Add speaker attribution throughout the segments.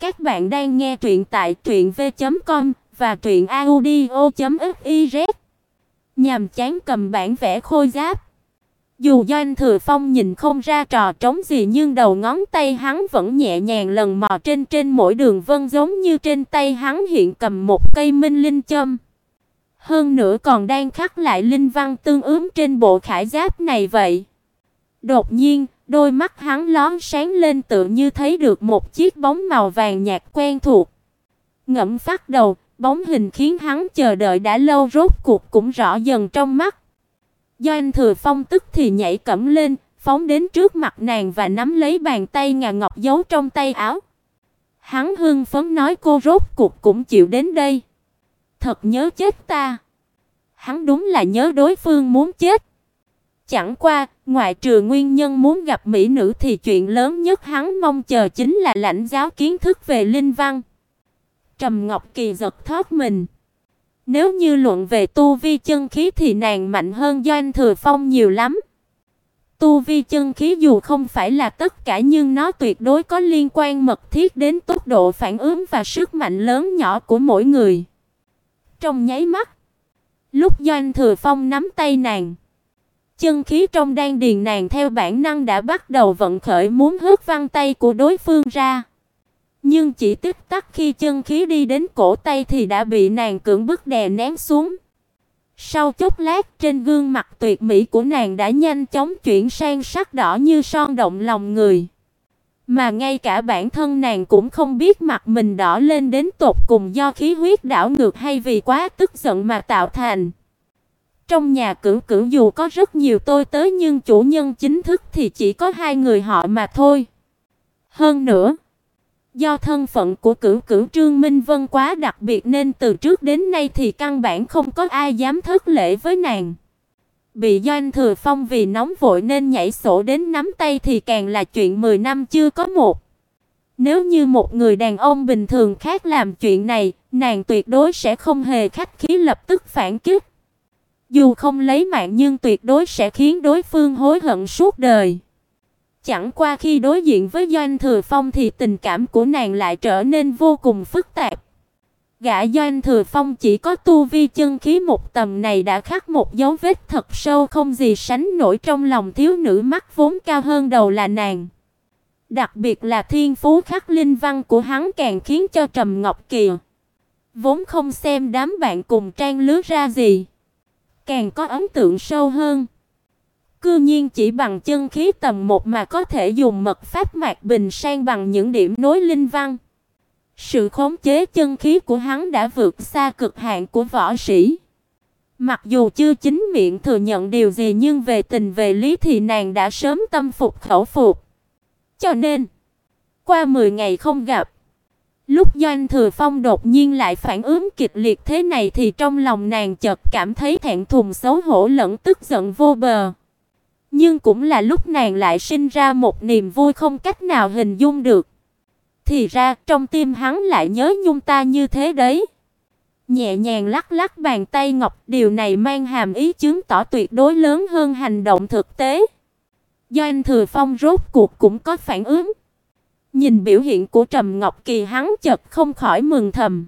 Speaker 1: Các bạn đang nghe truyện tại truyệnv.com và truyệnaudio.fiz. Nhàm chán cầm bản vẽ khôi giáp. Dù Doanh Thừa Phong nhìn không ra trò trống gì nhưng đầu ngón tay hắn vẫn nhẹ nhàng lần mò trên trên mỗi đường vân giống như trên tay hắn hiện cầm một cây minh linh châm. Hơn nữa còn đang khắc lại linh văn tương ứng trên bộ khải giáp này vậy. Đột nhiên, đôi mắt hắn lóe sáng lên tự như thấy được một chiếc bóng màu vàng nhạt quen thuộc. Ngẫm phát đầu, bóng hình khiến hắn chờ đợi đã lâu rốt cuộc cũng rõ dần trong mắt. Do anh Thừa Phong tức thì nhảy cẫm lên, phóng đến trước mặt nàng và nắm lấy bàn tay ngà ngọc giấu trong tay áo. Hắn hưng phấn nói cô rốt cuộc cũng chịu đến đây. Thật nhớ chết ta. Hắn đúng là nhớ đối phương muốn chết. Chẳng qua, ngoại trừ nguyên nhân muốn gặp mỹ nữ thì chuyện lớn nhất hắn mong chờ chính là lãnh giáo kiến thức về linh văn. Trầm Ngọc Kỳ giật thoát mình. Nếu như luận về tu vi chân khí thì nàng mạnh hơn Doanh Thừa Phong nhiều lắm. Tu vi chân khí dù không phải là tất cả nhưng nó tuyệt đối có liên quan mật thiết đến tốc độ phản ứng và sức mạnh lớn nhỏ của mỗi người. Trong nháy mắt, lúc Doanh Thừa Phong nắm tay nàng, chân khí trong đan điền nàng theo bản năng đã bắt đầu vận khởi muốn hất văng tay của đối phương ra. Nhưng chỉ tích tắc khi chân khí đi đến cổ tay thì đã bị nàng cưỡng bức đè nén xuống. Sau chốc lát, trên gương mặt tuyệt mỹ của nàng đã nhanh chóng chuyển sang sắc đỏ như son động lòng người. Mà ngay cả bản thân nàng cũng không biết mặt mình đỏ lên đến tột cùng do khí huyết đảo ngược hay vì quá tức giận mà tạo thành. Trong nhà cửu cửu dù có rất nhiều tôi tới nhưng chủ nhân chính thức thì chỉ có hai người họ mà thôi. Hơn nữa, do thân phận của cửu cửu Trương Minh Vân quá đặc biệt nên từ trước đến nay thì căn bản không có ai dám thất lễ với nàng. Bị Doanh Thừa Phong vì nóng vội nên nhảy sổ đến nắm tay thì càng là chuyện 10 năm chưa có một. Nếu như một người đàn ông bình thường khác làm chuyện này, nàng tuyệt đối sẽ không hề khách khí lập tức phản kích. Dù không lấy mạng nhưng tuyệt đối sẽ khiến đối phương hối hận suốt đời. Chẳng qua khi đối diện với Doanh Thừa Phong thì tình cảm của nàng lại trở nên vô cùng phức tạp. Gã Doanh Thừa Phong chỉ có tu vi chân khí một tầm này đã khắc một dấu vết thật sâu không gì sánh nổi trong lòng thiếu nữ mắt vốn cao hơn đầu là nàng. Đặc biệt là thiên phú khắc linh văn của hắn càng khiến cho Trầm Ngọc Kiều vốn không xem đám bạn cùng trang lứa ra gì, càng có ấn tượng sâu hơn. Cư nhiên chỉ bằng chân khí tầm một mà có thể dùng mật pháp mạc bình sang bằng những điểm nối linh văn. Sự khống chế chân khí của hắn đã vượt xa cực hạn của võ sĩ. Mặc dù chưa chính miệng thừa nhận điều gì nhưng về tình về lý thì nàng đã sớm tâm phục khẩu phục. Cho nên, qua 10 ngày không gặp, lúc Doanh Thừa Phong đột nhiên lại phản ứng kịch liệt thế này thì trong lòng nàng chợt cảm thấy thẹn thùng xấu hổ lẫn tức giận vô bờ. Nhưng cũng là lúc nàng lại sinh ra một niềm vui không cách nào hình dung được. Thì ra trong tim hắn lại nhớ nhung ta như thế đấy. Nhẹ nhàng lắc lắc bàn tay ngọc, điều này mang hàm ý chứng tỏ tuyệt đối lớn hơn hành động thực tế. Do anh Thừa Phong rốt cuộc cũng có phản ứng. Nhìn biểu hiện của Trầm Ngọc Kỳ hắn chợt không khỏi mừng thầm.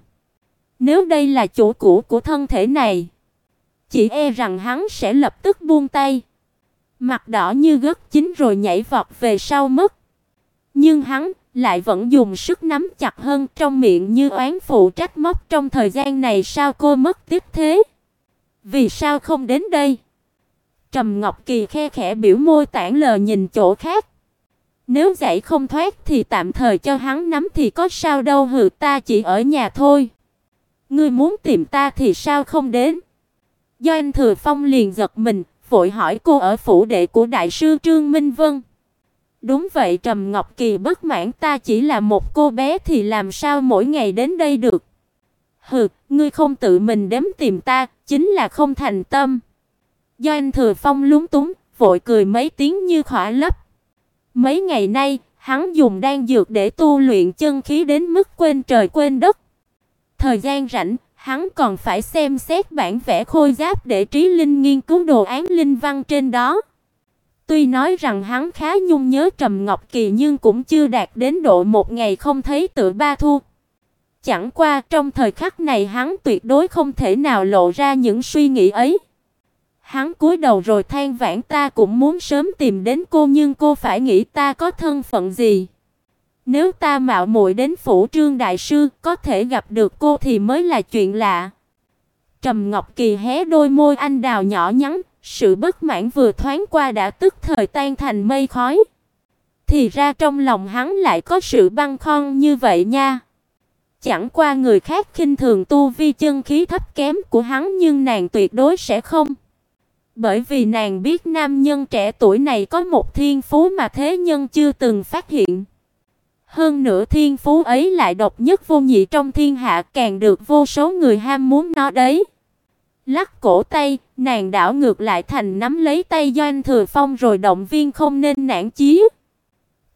Speaker 1: Nếu đây là chủ cũ của thân thể này, chỉ e rằng hắn sẽ lập tức buông tay. Mặt đỏ như gấc chín rồi nhảy vọt về sau mất. Nhưng hắn lại vẫn dùng sức nắm chặt hơn trong miệng như oán phụ trách móc trong thời gian này sao cô mất tiếp thế? Vì sao không đến đây? Trầm Ngọc Kỳ khe khẽ biểu môi tản lờ nhìn chỗ khác. Nếu giải không thoát thì tạm thời cho hắn nắm thì có sao đâu hừ ta chỉ ở nhà thôi. Ngươi muốn tìm ta thì sao không đến? Do anh Thừa Phong liền giật mình, vội hỏi cô ở phủ đệ của đại sư Trương Minh Vân. Đúng vậy Trầm Ngọc Kỳ bất mãn ta chỉ là một cô bé thì làm sao mỗi ngày đến đây được. Hừ, ngươi không tự mình đếm tìm ta, chính là không thành tâm. Do anh Thừa Phong lúng túng, vội cười mấy tiếng như khỏa lấp. Mấy ngày nay, hắn dùng đan dược để tu luyện chân khí đến mức quên trời quên đất. Thời gian rảnh, hắn còn phải xem xét bản vẽ khôi giáp để Trí Linh nghiên cứu đồ án linh văn trên đó. Tuy nói rằng hắn khá nhung nhớ Trầm Ngọc Kỳ nhưng cũng chưa đạt đến độ một ngày không thấy tự ba thu. Chẳng qua trong thời khắc này hắn tuyệt đối không thể nào lộ ra những suy nghĩ ấy. Hắn cúi đầu rồi than vãn ta cũng muốn sớm tìm đến cô nhưng cô phải nghĩ ta có thân phận gì. Nếu ta mạo muội đến phủ Trương đại sư, có thể gặp được cô thì mới là chuyện lạ. Trầm Ngọc Kỳ hé đôi môi anh đào nhỏ nhắn, sự bất mãn vừa thoáng qua đã tức thời tan thành mây khói. Thì ra trong lòng hắn lại có sự băng khoăn như vậy nha. Chẳng qua người khác khinh thường tu vi chân khí thấp kém của hắn nhưng nàng tuyệt đối sẽ không. Bởi vì nàng biết nam nhân trẻ tuổi này có một thiên phú mà thế nhân chưa từng phát hiện. Hơn nữa thiên phú ấy lại độc nhất vô nhị trong thiên hạ càng được vô số người ham muốn nó đấy. Lắc cổ tay, nàng đảo ngược lại thành nắm lấy tay Doanh Thừa Phong rồi động viên không nên nản chí.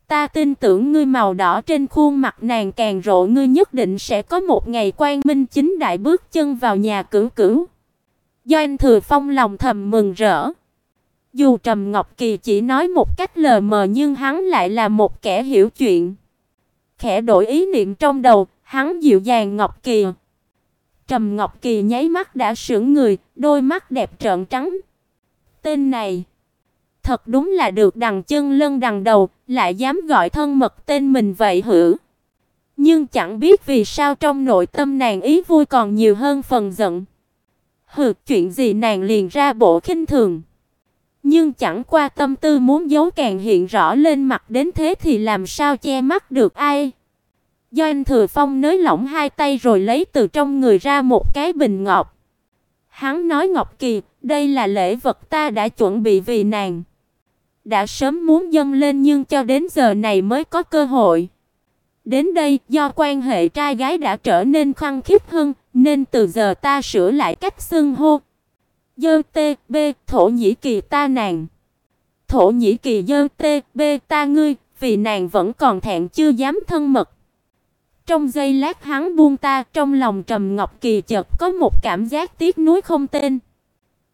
Speaker 1: Ta tin tưởng ngươi màu đỏ trên khuôn mặt nàng càng rộ ngươi nhất định sẽ có một ngày quang minh chính đại bước chân vào nhà cửu cửu. Doanh Thừa Phong lòng thầm mừng rỡ. Dù Trầm Ngọc Kỳ chỉ nói một cách lờ mờ nhưng hắn lại là một kẻ hiểu chuyện. Khẽ đổi ý niệm trong đầu, hắn dịu dàng Ngọc Kỳ. Trầm Ngọc Kỳ nháy mắt đã sững người, đôi mắt đẹp trợn trắng. Tên này, thật đúng là được đằng chân lân đằng đầu, lại dám gọi thân mật tên mình vậy hử? Nhưng chẳng biết vì sao trong nội tâm nàng ý vui còn nhiều hơn phần giận. Hừ, chuyện gì nàng liền ra bộ khinh thường. Nhưng chẳng qua tâm tư muốn giấu càng hiện rõ lên mặt đến thế thì làm sao che mắt được ai. Doanh Thừa Phong nới lỏng hai tay rồi lấy từ trong người ra một cái bình ngọc. Hắn nói Ngọc Kỳ, đây là lễ vật ta đã chuẩn bị vì nàng. Đã sớm muốn dâng lên nhưng cho đến giờ này mới có cơ hội. Đến đây, do quan hệ trai gái đã trở nên khăng khít hơn, nên từ giờ ta sửa lại cách xưng hô. Dơ tê bê thổ nhĩ kỳ ta nàng. Thổ nhĩ kỳ dơ tê bê ta ngươi, vì nàng vẫn còn thẹn chưa dám thân mật. Trong giây lát hắn buông ta, trong lòng Trầm Ngọc Kỳ chợt có một cảm giác tiếc nuối không tên.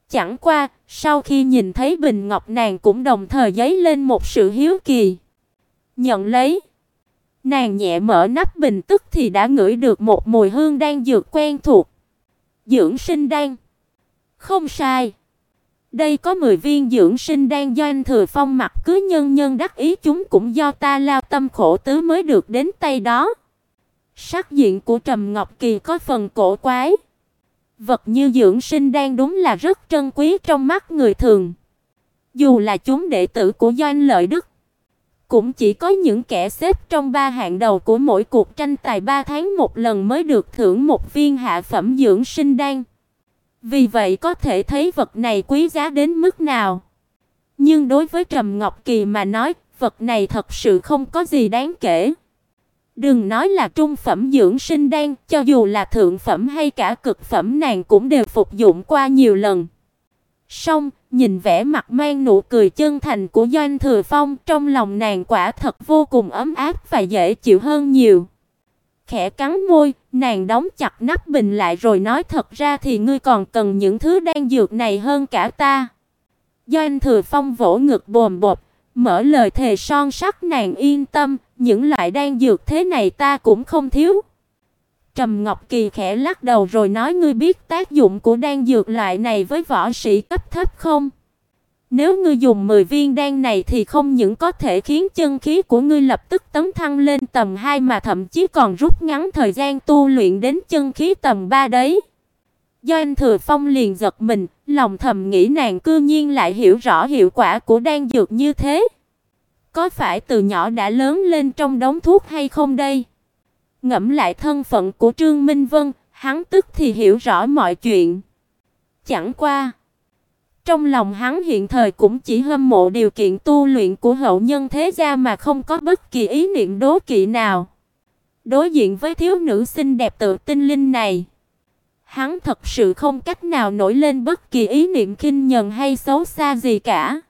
Speaker 1: Chẳng qua, sau khi nhìn thấy bình ngọc nàng cũng đồng thời giấy lên một sự hiếu kỳ. Nhận lấy. Nàng nhẹ mở nắp bình tức thì đã ngửi được một mùi hương đang dược quen thuộc. Dưỡng sinh đan. Không sai. Đây có 10 viên dưỡng sinh đan do anh Thừa Phong mặc cứ nhân nhân đắc ý chúng cũng do ta lao tâm khổ tứ mới được đến tay đó. Sắc diện của Trầm Ngọc Kỳ có phần cổ quái. Vật như dưỡng sinh đan đúng là rất trân quý trong mắt người thường. Dù là chúng đệ tử của Doanh Lợi Đức, cũng chỉ có những kẻ xếp trong ba hạng đầu của mỗi cuộc tranh tài 3 tháng một lần mới được thưởng một viên hạ phẩm dưỡng sinh đan. Vì vậy có thể thấy vật này quý giá đến mức nào. Nhưng đối với Trầm Ngọc Kỳ mà nói, vật này thật sự không có gì đáng kể. Đừng nói là trung phẩm dưỡng sinh đan, cho dù là thượng phẩm hay cả cực phẩm nàng cũng đều phục dụng qua nhiều lần. Song, nhìn vẻ mặt mang nụ cười chân thành của Doanh Thừa Phong, trong lòng nàng quả thật vô cùng ấm áp và dễ chịu hơn nhiều. Khẽ cắn môi, nàng đóng chặt nắp bình lại rồi nói thật ra thì ngươi còn cần những thứ đang dược này hơn cả ta. Doanh Thừa Phong vỗ ngực bồm bột, mở lời thề son sắt nàng yên tâm, những loại đan dược thế này ta cũng không thiếu. Trầm Ngọc Kỳ khẽ lắc đầu rồi nói ngươi biết tác dụng của đan dược loại này với võ sĩ cấp thấp không? Nếu ngươi dùng 10 viên đan này thì không những có thể khiến chân khí của ngươi lập tức tấn thăng lên tầm 2 mà thậm chí còn rút ngắn thời gian tu luyện đến chân khí tầm 3 đấy. Do anh Thừa Phong liền giật mình, lòng thầm nghĩ nàng cư nhiên lại hiểu rõ hiệu quả của đan dược như thế. Có phải từ nhỏ đã lớn lên trong đống thuốc hay không đây? Ngẫm lại thân phận của Trương Minh Vân, hắn tức thì hiểu rõ mọi chuyện. Chẳng qua, trong lòng hắn hiện thời cũng chỉ hâm mộ điều kiện tu luyện của hậu nhân thế gia mà không có bất kỳ ý niệm đố kỵ nào. Đối diện với thiếu nữ xinh đẹp tự tinh linh này, hắn thật sự không cách nào nổi lên bất kỳ ý niệm khinh nhờn hay xấu xa gì cả.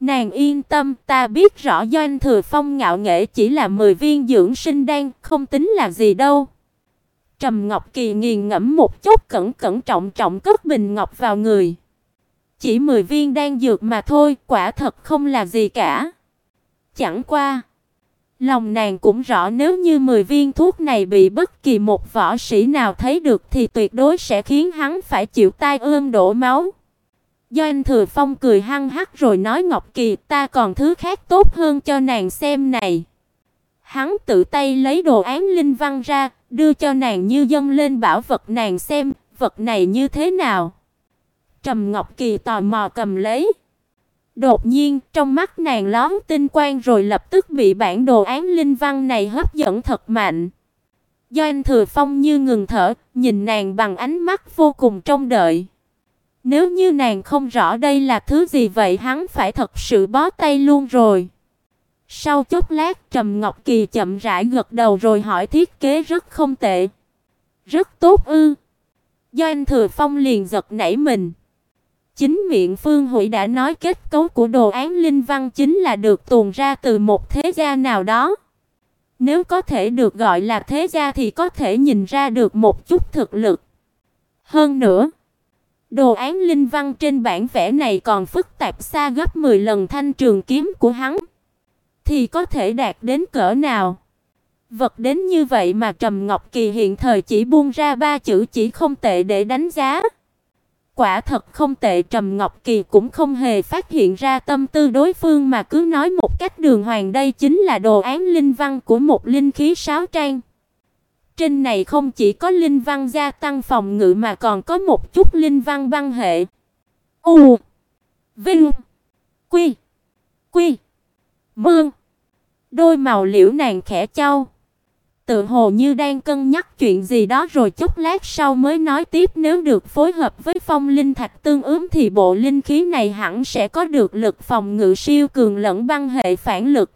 Speaker 1: Nàng yên tâm, ta biết rõ Doanh Thừa Phong ngạo nghễ chỉ là 10 viên dưỡng sinh đan, không tính là gì đâu. Trầm Ngọc Kỳ nghiền ngẫm một chút cẩn cẩn trọng trọng cất bình ngọc vào người. Chỉ 10 viên đan dược mà thôi, quả thật không là gì cả. Chẳng qua, lòng nàng cũng rõ nếu như 10 viên thuốc này bị bất kỳ một võ sĩ nào thấy được thì tuyệt đối sẽ khiến hắn phải chịu tai ương đổ máu. Do anh Thừa Phong cười hăng hắc rồi nói Ngọc Kỳ, ta còn thứ khác tốt hơn cho nàng xem này. Hắn tự tay lấy đồ án linh văn ra, đưa cho nàng như dân lên bảo vật nàng xem, vật này như thế nào. Trầm Ngọc Kỳ tò mò cầm lấy. Đột nhiên, trong mắt nàng lóe tinh quang rồi lập tức bị bản đồ án linh văn này hấp dẫn thật mạnh. Do anh Thừa Phong như ngừng thở, nhìn nàng bằng ánh mắt vô cùng trông đợi. Nếu như nàng không rõ đây là thứ gì vậy hắn phải thật sự bó tay luôn rồi. Sau chốc lát Trầm Ngọc Kỳ chậm rãi gật đầu rồi hỏi thiết kế rất không tệ. Rất tốt ư. Do anh Thừa Phong liền giật nảy mình. Chính miệng Phương Hủy đã nói kết cấu của đồ án linh văn chính là được tuồn ra từ một thế gia nào đó. Nếu có thể được gọi là thế gia thì có thể nhìn ra được một chút thực lực. Hơn nữa, đồ án linh văn trên bản vẽ này còn phức tạp xa gấp 10 lần thanh trường kiếm của hắn. Thì có thể đạt đến cỡ nào? Vật đến như vậy mà Trầm Ngọc Kỳ hiện thời chỉ buông ra ba chữ chỉ không tệ để đánh giá. Quả thật không tệ, Trầm Ngọc Kỳ cũng không hề phát hiện ra tâm tư đối phương mà cứ nói một cách đường hoàng đây chính là đồ án linh văn của một linh khí sáo trang. Trên này không chỉ có linh văn gia tăng phòng ngự mà còn có một chút linh văn băng hệ. U, Vinh, Quy Quy, Mương Đôi màu liễu nàng khẽ trao tự hồ như đang cân nhắc chuyện gì đó rồi chút lát sau mới nói tiếp nếu được phối hợp với phong linh thạch tương ứng thì bộ linh khí này hẳn sẽ có được lực phòng ngự siêu cường lẫn băng hệ phản lực.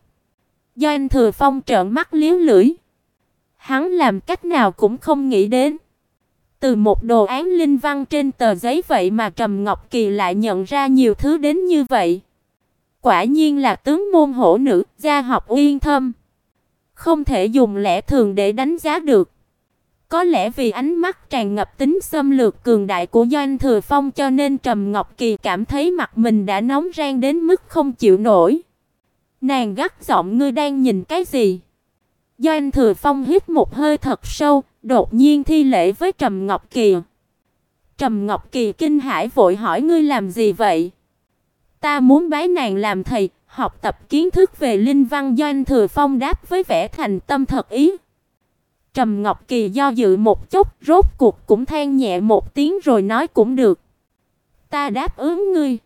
Speaker 1: Do anh Thừa Phong trợn mắt liếu lưỡi. Hắn làm cách nào cũng không nghĩ đến. Từ một đồ án linh văn trên tờ giấy vậy mà Trầm Ngọc Kỳ lại nhận ra nhiều thứ đến như vậy. Quả nhiên là tướng môn hổ nữ, gia học uyên thâm. Không thể dùng lẽ thường để đánh giá được. Có lẽ vì ánh mắt tràn ngập tính xâm lược cường đại của Doanh Thừa Phong cho nên Trầm Ngọc Kỳ cảm thấy mặt mình đã nóng ran đến mức không chịu nổi. Nàng gắt giọng ngươi đang nhìn cái gì? Doanh Thừa Phong hít một hơi thật sâu, đột nhiên thi lễ với Trầm Ngọc Kỳ. Trầm Ngọc Kỳ kinh hãi vội hỏi ngươi làm gì vậy? Ta muốn bái nàng làm thầy, học tập kiến thức về linh văn doanh thừa phong đáp với vẻ thành tâm thật ý. Trầm Ngọc Kỳ do dự một chút, rốt cuộc cũng than nhẹ một tiếng rồi nói cũng được. Ta đáp ứng ngươi.